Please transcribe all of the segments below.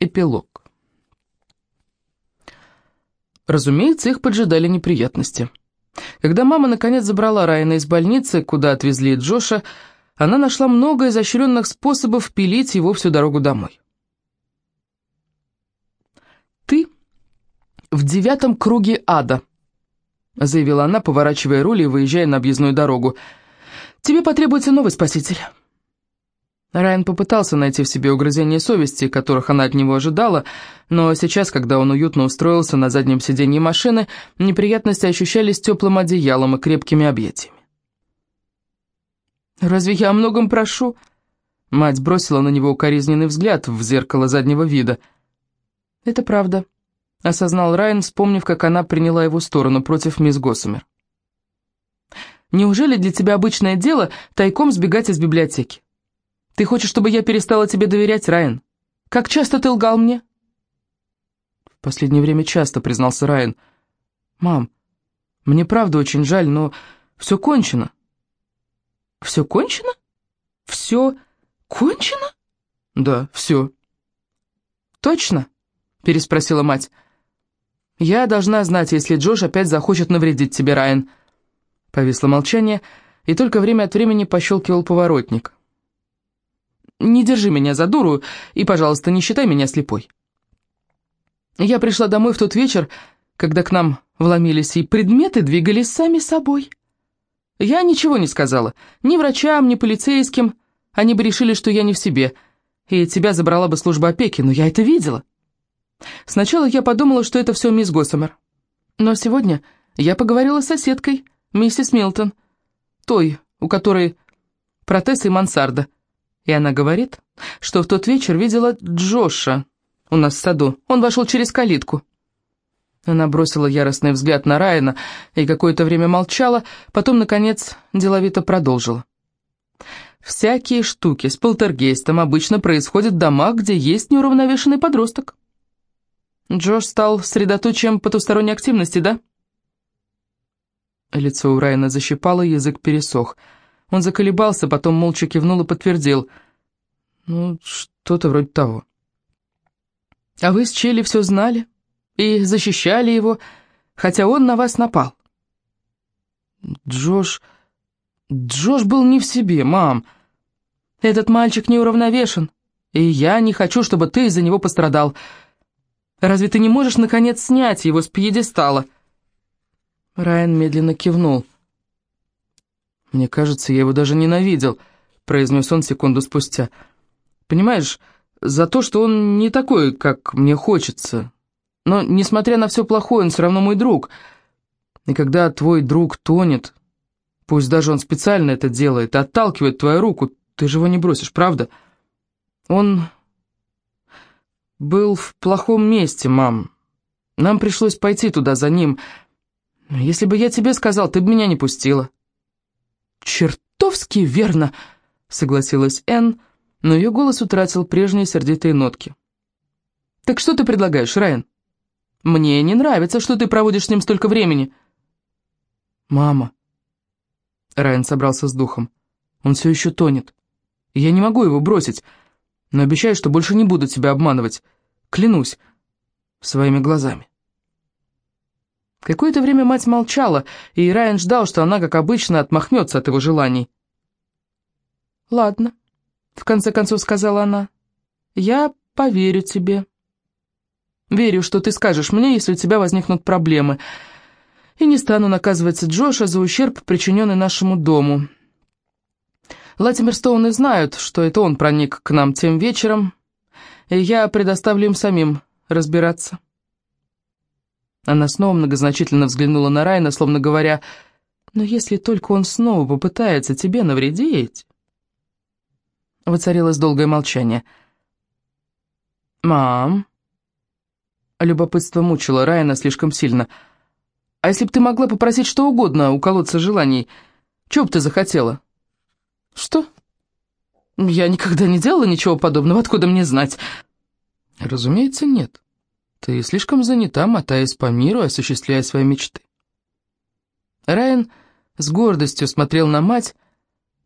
Эпилог. Разумеется, их поджидали неприятности. Когда мама наконец забрала Райана из больницы, куда отвезли Джоша, она нашла много изощренных способов пилить его всю дорогу домой. «Ты в девятом круге ада», — заявила она, поворачивая руль и выезжая на объездную дорогу. «Тебе потребуется новый спаситель». Райан попытался найти в себе угрызения совести, которых она от него ожидала, но сейчас, когда он уютно устроился на заднем сиденье машины, неприятности ощущались теплым одеялом и крепкими объятиями. «Разве я о многом прошу?» Мать бросила на него укоризненный взгляд в зеркало заднего вида. «Это правда», — осознал Райан, вспомнив, как она приняла его сторону против мисс Госсомер. «Неужели для тебя обычное дело тайком сбегать из библиотеки? Ты хочешь, чтобы я перестала тебе доверять, Райан? Как часто ты лгал мне?» «В последнее время часто», — признался Райан. «Мам, мне правда очень жаль, но все кончено». «Все кончено? Все кончено?» «Да, все». «Точно?» — переспросила мать. «Я должна знать, если Джош опять захочет навредить тебе, Райан». Повисло молчание, и только время от времени пощелкивал поворотник. Не держи меня за дуру и, пожалуйста, не считай меня слепой. Я пришла домой в тот вечер, когда к нам вломились, и предметы двигались сами собой. Я ничего не сказала, ни врачам, ни полицейским. Они бы решили, что я не в себе, и тебя забрала бы служба опеки, но я это видела. Сначала я подумала, что это все мисс Госсомер. Но сегодня я поговорила с соседкой, миссис Милтон, той, у которой протез и мансарда. И она говорит, что в тот вечер видела Джоша у нас в саду. Он вошел через калитку. Она бросила яростный взгляд на Райана и какое-то время молчала, потом, наконец, деловито продолжила. «Всякие штуки с полтергейстом обычно происходят в домах, где есть неуравновешенный подросток. Джош стал средоточием потусторонней активности, да?» Лицо у Райана защипало, язык пересох – он заколебался, потом молча кивнул и подтвердил. «Ну, что-то вроде того». «А вы с Челли все знали и защищали его, хотя он на вас напал?» «Джош... Джош был не в себе, мам. Этот мальчик неуравновешен, и я не хочу, чтобы ты из-за него пострадал. Разве ты не можешь, наконец, снять его с пьедестала?» Райан медленно кивнул. «Мне кажется, я его даже ненавидел», — произнес он секунду спустя. «Понимаешь, за то, что он не такой, как мне хочется. Но, несмотря на все плохое, он все равно мой друг. И когда твой друг тонет, пусть даже он специально это делает, отталкивает твою руку, ты же его не бросишь, правда? Он был в плохом месте, мам. Нам пришлось пойти туда за ним. Если бы я тебе сказал, ты бы меня не пустила». «Чертовски верно!» — согласилась Энн, но ее голос утратил прежние сердитые нотки. «Так что ты предлагаешь, Райан? Мне не нравится, что ты проводишь с ним столько времени». «Мама...» Райан собрался с духом. «Он все еще тонет. Я не могу его бросить, но обещаю, что больше не буду тебя обманывать. Клянусь. Своими глазами». Какое-то время мать молчала, и Райан ждал, что она, как обычно, отмахнется от его желаний. «Ладно», — в конце концов сказала она, — «я поверю тебе. Верю, что ты скажешь мне, если у тебя возникнут проблемы, и не стану наказывать Джоша за ущерб, причиненный нашему дому. Латимер Стоуны знают, что это он проник к нам тем вечером, и я предоставлю им самим разбираться». Она снова многозначительно взглянула на Райна, словно говоря, «Но если только он снова попытается тебе навредить...» Воцарилось долгое молчание. «Мам...» Любопытство мучило Райана слишком сильно. «А если бы ты могла попросить что угодно у колодца желаний, чего бы ты захотела?» «Что?» «Я никогда не делала ничего подобного, откуда мне знать?» «Разумеется, нет». Ты слишком занята, мотаясь по миру, осуществляя свои мечты. Райан с гордостью смотрел на мать,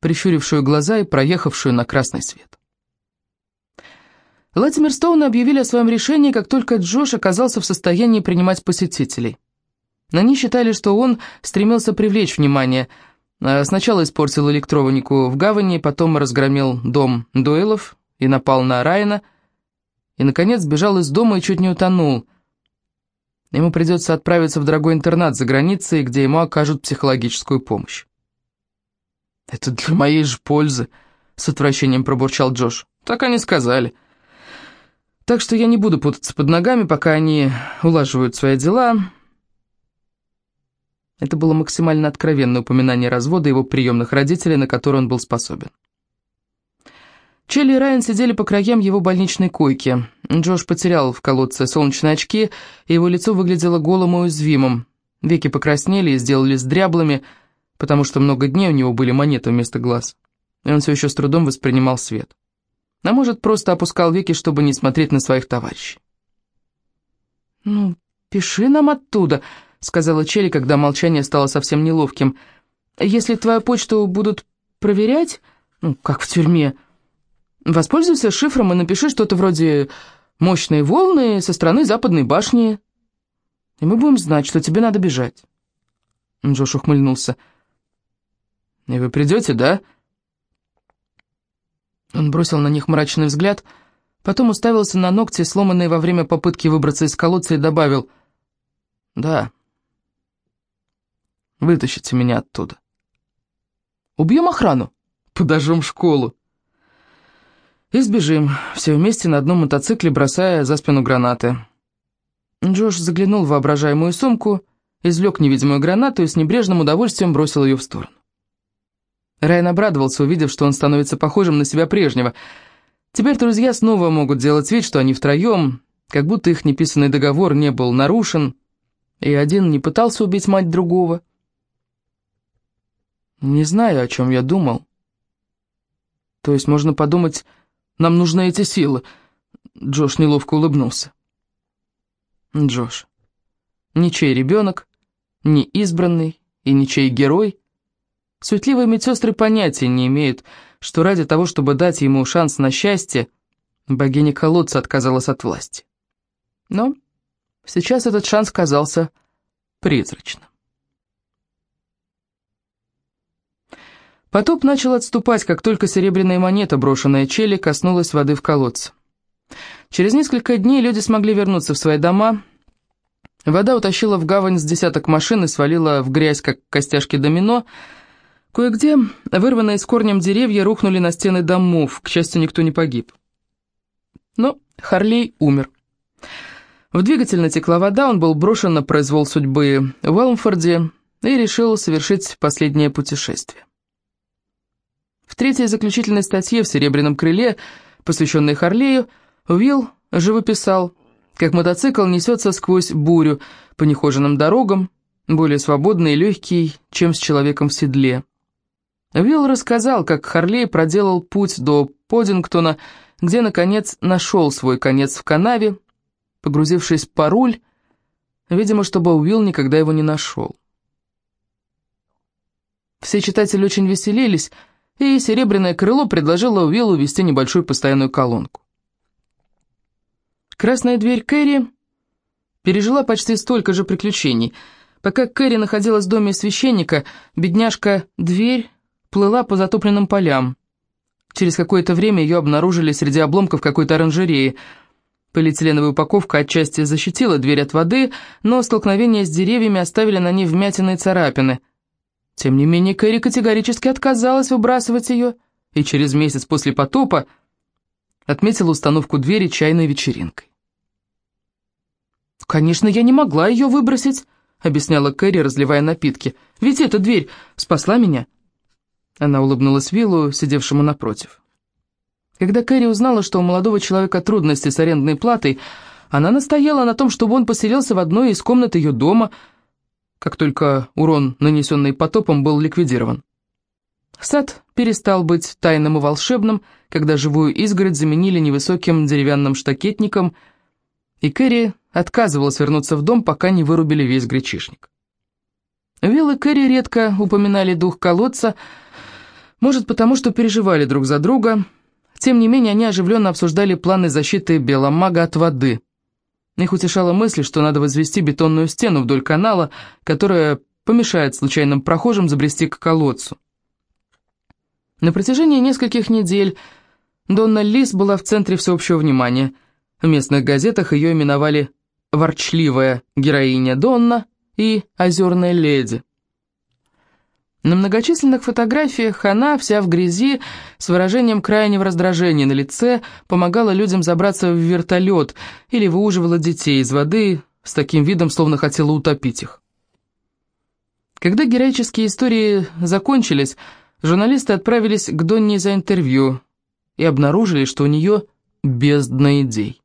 прищурившую глаза и проехавшую на красный свет. Латимер Стоуна объявили о своем решении, как только Джош оказался в состоянии принимать посетителей. Они считали, что он стремился привлечь внимание. А сначала испортил электронику в гавани, потом разгромил дом дуэлов и напал на Райана, и, наконец, сбежал из дома и чуть не утонул. Ему придется отправиться в дорогой интернат за границей, где ему окажут психологическую помощь. «Это для моей же пользы», — с отвращением пробурчал Джош. «Так они сказали». Так что я не буду путаться под ногами, пока они улаживают свои дела. Это было максимально откровенное упоминание развода его приемных родителей, на которое он был способен. Челли и Райан сидели по краям его больничной койки. Джош потерял в колодце солнечные очки, и его лицо выглядело голым и уязвимым. Веки покраснели и сделались дряблыми, потому что много дней у него были монеты вместо глаз. И он все еще с трудом воспринимал свет а может, просто опускал веки, чтобы не смотреть на своих товарищей. «Ну, пиши нам оттуда», — сказала Челли, когда молчание стало совсем неловким. «Если твою почту будут проверять, ну, как в тюрьме, воспользуйся шифром и напиши что-то вроде «мощные волны со стороны западной башни», и мы будем знать, что тебе надо бежать». Джош ухмыльнулся. «И вы придете, да?» Он бросил на них мрачный взгляд, потом уставился на ногти, сломанные во время попытки выбраться из колодца, и добавил «Да, вытащите меня оттуда». «Убьем охрану?» «Подожжем школу». «И сбежим, все вместе на одном мотоцикле, бросая за спину гранаты». Джош заглянул в воображаемую сумку, извлек невидимую гранату и с небрежным удовольствием бросил ее в сторону. Райан обрадовался, увидев, что он становится похожим на себя прежнего. Теперь друзья снова могут делать вид, что они втроем, как будто их неписанный договор не был нарушен, и один не пытался убить мать другого. Не знаю, о чем я думал. То есть можно подумать, нам нужны эти силы. Джош неловко улыбнулся. Джош, ничей ребенок, не избранный и ничей герой — Суетливые медсестры понятия не имеют, что ради того, чтобы дать ему шанс на счастье, богиня колодца отказалась от власти. Но сейчас этот шанс казался призрачным. Потоп начал отступать, как только серебряная монета, брошенная Чели, коснулась воды в колодце. Через несколько дней люди смогли вернуться в свои дома. Вода утащила в гавань с десяток машин и свалила в грязь, как костяшки домино, Кое-где вырванные с корнем деревья рухнули на стены домов, к счастью, никто не погиб. Но Харлей умер. В двигатель натекла вода, он был брошен на произвол судьбы в Уэлмфорде и решил совершить последнее путешествие. В третьей заключительной статье в «Серебряном крыле», посвященной Харлею, Уилл живописал, как мотоцикл несется сквозь бурю по нехоженным дорогам, более свободный и легкий, чем с человеком в седле. Вилл рассказал, как Харлей проделал путь до Подингтона, где, наконец, нашел свой конец в канаве, погрузившись по руль, видимо, чтобы Уилл никогда его не нашел. Все читатели очень веселились, и «Серебряное крыло» предложило Уиллу вести небольшую постоянную колонку. Красная дверь Кэрри пережила почти столько же приключений. Пока Кэрри находилась в доме священника, бедняжка-дверь плыла по затопленным полям. Через какое-то время ее обнаружили среди обломков какой-то оранжереи. Полиэтиленовая упаковка отчасти защитила дверь от воды, но столкновения с деревьями оставили на ней вмятины и царапины. Тем не менее, Кэрри категорически отказалась выбрасывать ее, и через месяц после потопа отметила установку двери чайной вечеринкой. «Конечно, я не могла ее выбросить», — объясняла Кэрри, разливая напитки. «Ведь эта дверь спасла меня». Она улыбнулась Виллу, сидевшему напротив. Когда Кэрри узнала, что у молодого человека трудности с арендной платой, она настояла на том, чтобы он поселился в одной из комнат ее дома, как только урон, нанесенный потопом, был ликвидирован. Сад перестал быть тайным и волшебным, когда живую изгородь заменили невысоким деревянным штакетником, и Кэрри отказывалась вернуться в дом, пока не вырубили весь гречишник. Вилл и Кэрри редко упоминали дух колодца, может, потому что переживали друг за друга. Тем не менее, они оживленно обсуждали планы защиты Беломага от воды. Их утешала мысль, что надо возвести бетонную стену вдоль канала, которая помешает случайным прохожим забрести к колодцу. На протяжении нескольких недель Донна Лис была в центре всеобщего внимания. В местных газетах ее именовали «ворчливая героиня Донна» и «озерная леди». На многочисленных фотографиях она, вся в грязи, с выражением крайнего раздражения на лице, помогала людям забраться в вертолет или выуживала детей из воды с таким видом, словно хотела утопить их. Когда героические истории закончились, журналисты отправились к Донне за интервью и обнаружили, что у нее бездна идей.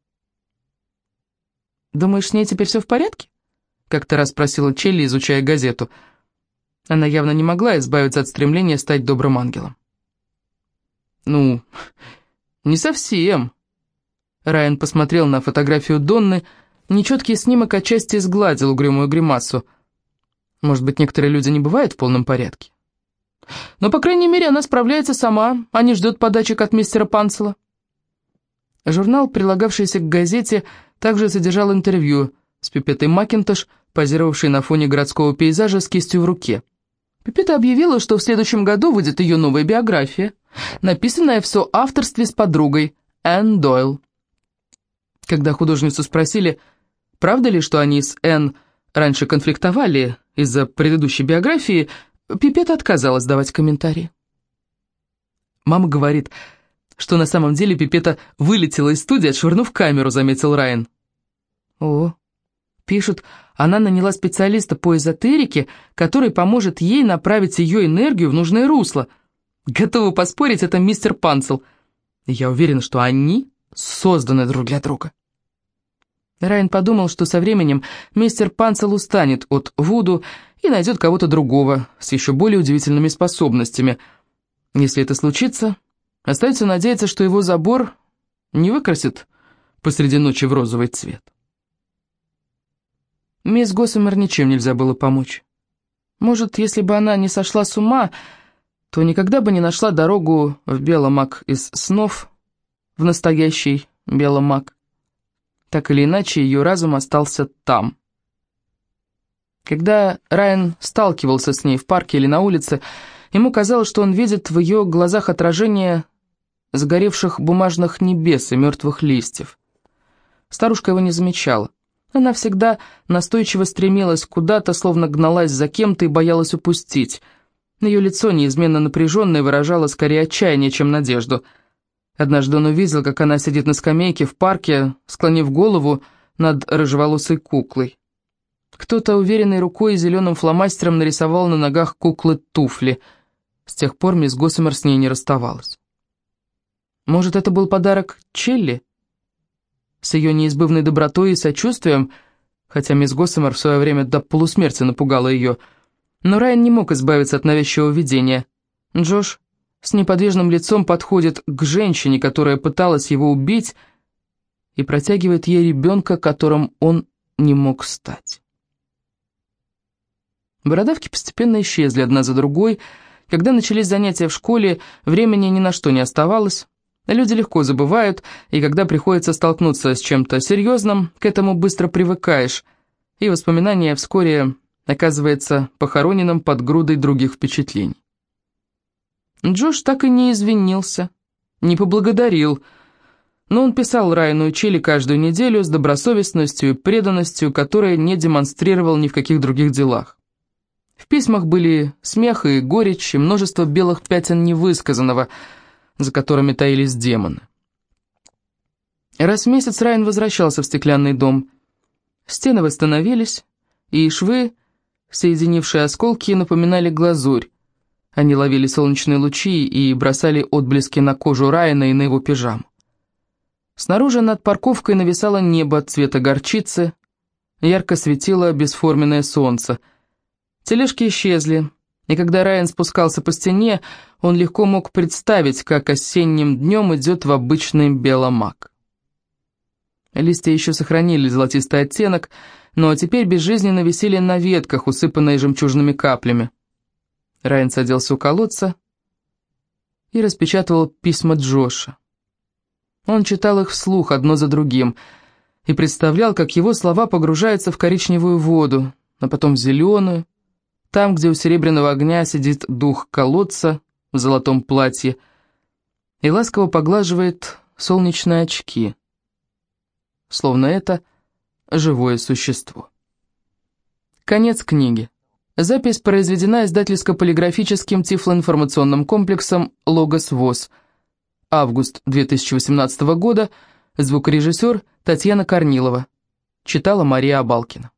«Думаешь, с ней теперь все в порядке?» — как-то раз спросила Челли, изучая газету — она явно не могла избавиться от стремления стать добрым ангелом. «Ну, не совсем». Райан посмотрел на фотографию Донны, нечеткий снимок отчасти сгладил угрюмую гримасу. Может быть, некоторые люди не бывают в полном порядке? Но, по крайней мере, она справляется сама, а не ждет подачек от мистера Панцела. Журнал, прилагавшийся к газете, также содержал интервью с Пипетой Макинтош, позировавшей на фоне городского пейзажа с кистью в руке. Пипета объявила, что в следующем году выйдет ее новая биография, написанная в соавторстве с подругой Энн Дойл. Когда художницу спросили, правда ли, что они с Энн раньше конфликтовали из-за предыдущей биографии, Пипета отказалась давать комментарии. Мама говорит, что на самом деле Пипета вылетела из студии, отшвырнув камеру, заметил Райан. О, Пишут, она наняла специалиста по эзотерике, который поможет ей направить ее энергию в нужное русло. Готовы поспорить, это мистер Панцел. Я уверен, что они созданы друг для друга. Райан подумал, что со временем мистер Панцел устанет от Вуду и найдет кого-то другого с еще более удивительными способностями. Если это случится, остается надеяться, что его забор не выкрасит посреди ночи в розовый цвет. Мисс Госсомер ничем нельзя было помочь. Может, если бы она не сошла с ума, то никогда бы не нашла дорогу в Беломак из снов в настоящий Беломак. Так или иначе, ее разум остался там. Когда Райан сталкивался с ней в парке или на улице, ему казалось, что он видит в ее глазах отражение сгоревших бумажных небес и мертвых листьев. Старушка его не замечала. Она всегда настойчиво стремилась куда-то, словно гналась за кем-то и боялась упустить. Ее лицо, неизменно напряженное, выражало скорее отчаяние, чем надежду. Однажды он увидел, как она сидит на скамейке в парке, склонив голову над рыжеволосой куклой. Кто-то уверенной рукой и зеленым фломастером нарисовал на ногах куклы туфли. С тех пор мисс Госсомер с ней не расставалась. Может, это был подарок Челли? С ее неизбывной добротой и сочувствием, хотя мисс Госсомер в свое время до полусмерти напугала ее. Но Райан не мог избавиться от навязчивого видения. Джош с неподвижным лицом подходит к женщине, которая пыталась его убить, и протягивает ей ребенка, которым он не мог стать. Бородавки постепенно исчезли одна за другой. Когда начались занятия в школе, времени ни на что не оставалось. Люди легко забывают, и когда приходится столкнуться с чем-то серьезным, к этому быстро привыкаешь, и воспоминание вскоре оказывается похороненным под грудой других впечатлений. Джош так и не извинился, не поблагодарил, но он писал Райану и Чили каждую неделю с добросовестностью и преданностью, которые не демонстрировал ни в каких других делах. В письмах были смех и горечь, и множество белых пятен невысказанного – за которыми таились демоны. Раз в месяц Райан возвращался в стеклянный дом. Стены восстановились, и швы, соединившие осколки, напоминали глазурь. Они ловили солнечные лучи и бросали отблески на кожу Райана и на его пижаму. Снаружи над парковкой нависало небо цвета горчицы, ярко светило бесформенное солнце. Тележки исчезли, и когда Райан спускался по стене, он легко мог представить, как осенним днем идет в обычный беломак. Листья еще сохранили золотистый оттенок, но теперь безжизненно висели на ветках, усыпанные жемчужными каплями. Райан садился у колодца и распечатывал письма Джоша. Он читал их вслух одно за другим и представлял, как его слова погружаются в коричневую воду, а потом в зеленую, там, где у серебряного огня сидит дух колодца в золотом платье и ласково поглаживает солнечные очки, словно это живое существо. Конец книги. Запись произведена издательско-полиграфическим тифлоинформационным комплексом «Логос ВОЗ». Август 2018 года. Звукорежиссер Татьяна Корнилова. Читала Мария Абалкина.